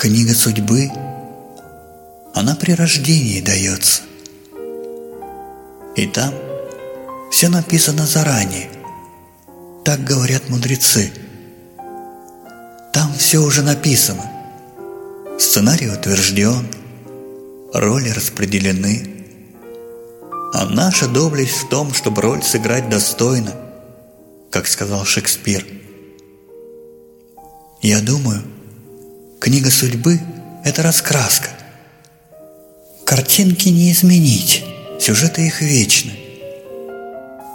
Книга судьбы, она при рождении дается. И там все написано заранее. Так говорят мудрецы. Там все уже написано. Сценарий утвержден, роли распределены. А наша доблесть в том, чтобы роль сыграть достойно, как сказал Шекспир. Я думаю, книга судьбы – это раскраска. Картинки не изменить, сюжеты их вечны.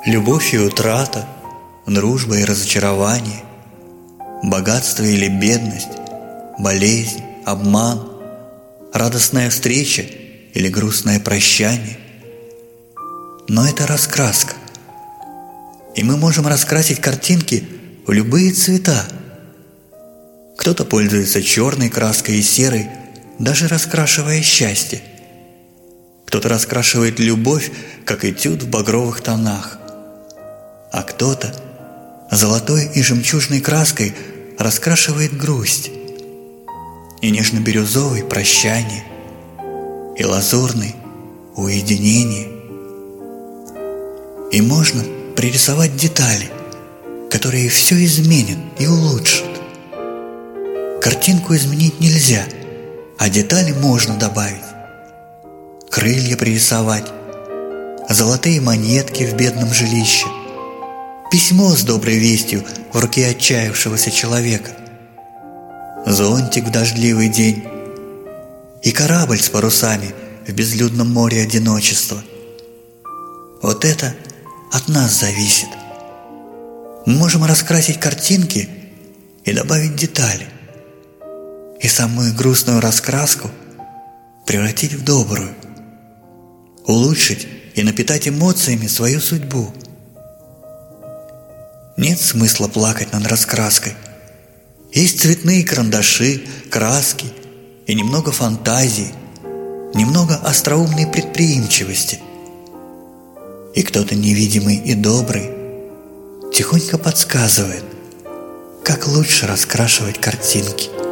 Любовь и утрата, дружба и разочарование, богатство или бедность, болезнь, обман, радостная встреча или грустное прощание. Но это раскраска. И мы можем раскрасить картинки в любые цвета. Кто-то пользуется черной краской и серой, даже раскрашивая счастье. Кто-то раскрашивает любовь, как этюд в багровых тонах. А кто-то золотой и жемчужной краской раскрашивает грусть. И нежно-бирюзовый – прощание, и лазурный – уединение. И можно пририсовать детали, которые все изменят и улучшат. Картинку изменить нельзя, а детали можно добавить. Крылья пририсовать, золотые монетки в бедном жилище, письмо с доброй вестью в руке отчаявшегося человека, зонтик в дождливый день и корабль с парусами в безлюдном море одиночества. Вот это – от нас зависит. Мы можем раскрасить картинки и добавить детали. И самую грустную раскраску превратить в добрую. Улучшить и напитать эмоциями свою судьбу. Нет смысла плакать над раскраской. Есть цветные карандаши, краски и немного фантазии, немного остроумной предприимчивости – и кто-то невидимый и добрый тихонько подсказывает, как лучше раскрашивать картинки –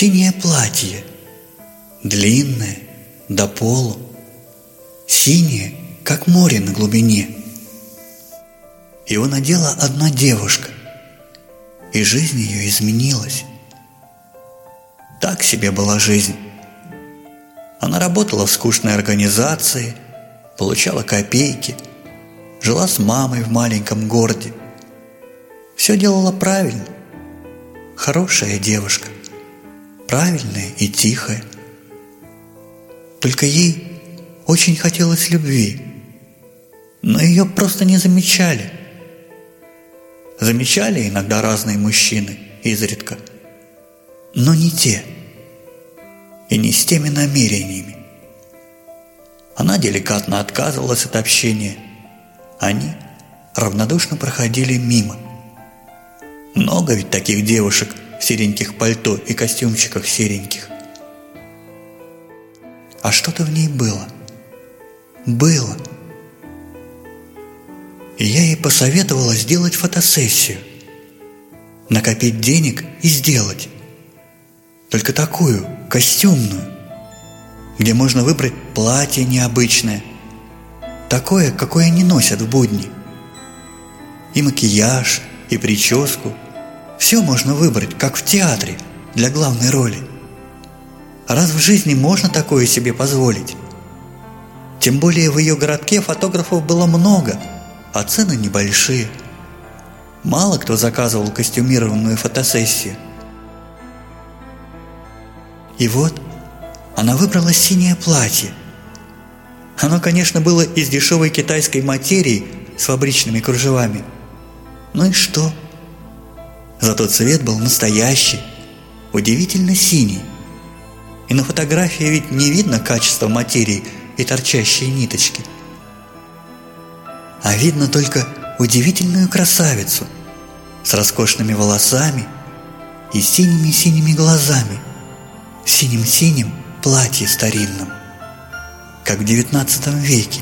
Синее платье, длинное, до полу, синее, как море на глубине. Его надела одна девушка, и жизнь ее изменилась. Так себе была жизнь. Она работала в скучной организации, получала копейки, жила с мамой в маленьком городе. Все делала правильно. Хорошая девушка правильная и тихая. Только ей очень хотелось любви, но ее просто не замечали. Замечали иногда разные мужчины, изредка, но не те и не с теми намерениями. Она деликатно отказывалась от общения. Они равнодушно проходили мимо. Много ведь таких девушек – в сереньких пальто и костюмчиках сереньких. А что-то в ней было. Было. И я ей посоветовала сделать фотосессию. Накопить денег и сделать. Только такую, костюмную, где можно выбрать платье необычное, такое, какое не носят в будни. И макияж, и прическу – все можно выбрать, как в театре, для главной роли. Раз в жизни можно такое себе позволить? Тем более в ее городке фотографов было много, а цены небольшие. Мало кто заказывал костюмированную фотосессию. И вот она выбрала синее платье. Оно, конечно, было из дешевой китайской материи с фабричными кружевами, Ну и что? Зато цвет был настоящий, удивительно синий. И на фотографии ведь не видно качества материи и торчащие ниточки. А видно только удивительную красавицу с роскошными волосами и синими-синими глазами, синим-синим платье старинном, как в девятнадцатом веке.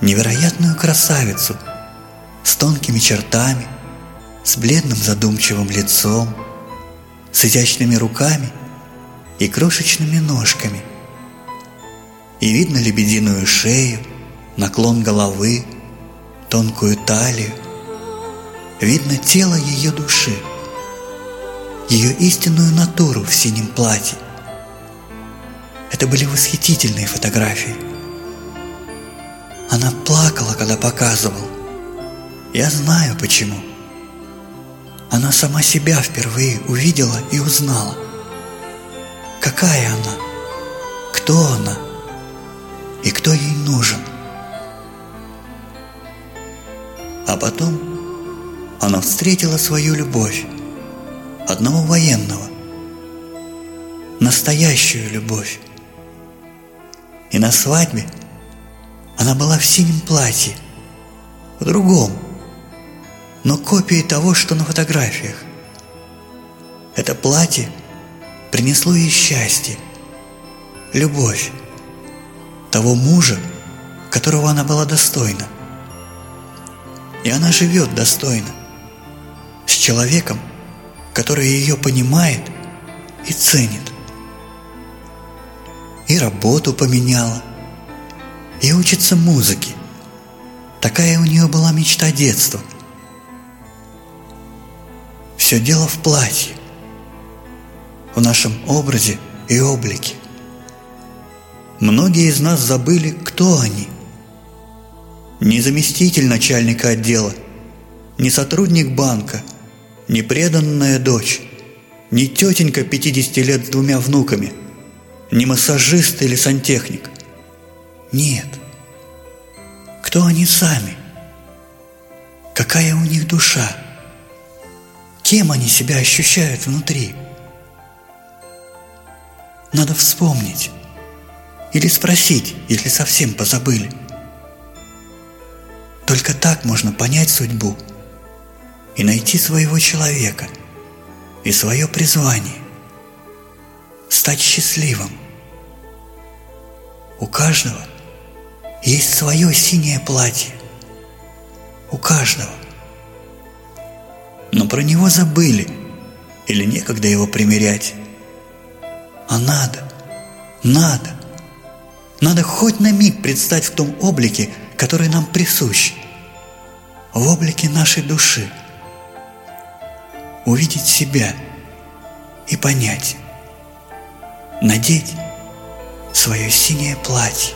Невероятную красавицу с тонкими чертами, с бледным задумчивым лицом, с изящными руками и крошечными ножками. И видно лебединую шею, наклон головы, тонкую талию. Видно тело ее души, ее истинную натуру в синем платье. Это были восхитительные фотографии. Она плакала, когда показывал. Я знаю почему. Она сама себя впервые увидела и узнала. Какая она? Кто она? И кто ей нужен? А потом она встретила свою любовь, одного военного, настоящую любовь. И на свадьбе она была в синем платье, в другом, но копией того, что на фотографиях. Это платье принесло ей счастье, любовь, того мужа, которого она была достойна. И она живет достойно, с человеком, который ее понимает и ценит. И работу поменяла, и учится музыке. Такая у нее была мечта детства. Все дело в платье, в нашем образе и облике. Многие из нас забыли, кто они – не заместитель начальника отдела, не сотрудник банка, не преданная дочь, не тетенька 50 лет с двумя внуками, не массажист или сантехник. Нет. Кто они сами? Какая у них душа? Кем они себя ощущают внутри? Надо вспомнить или спросить, если совсем позабыли – только так можно понять судьбу и найти своего человека и свое призвание, стать счастливым. У каждого есть свое синее платье. У каждого. Но про него забыли или некогда его примерять. А надо, надо. Надо хоть на миг предстать в том облике, который нам присущ, в облике нашей души, увидеть себя и понять, надеть свое синее платье.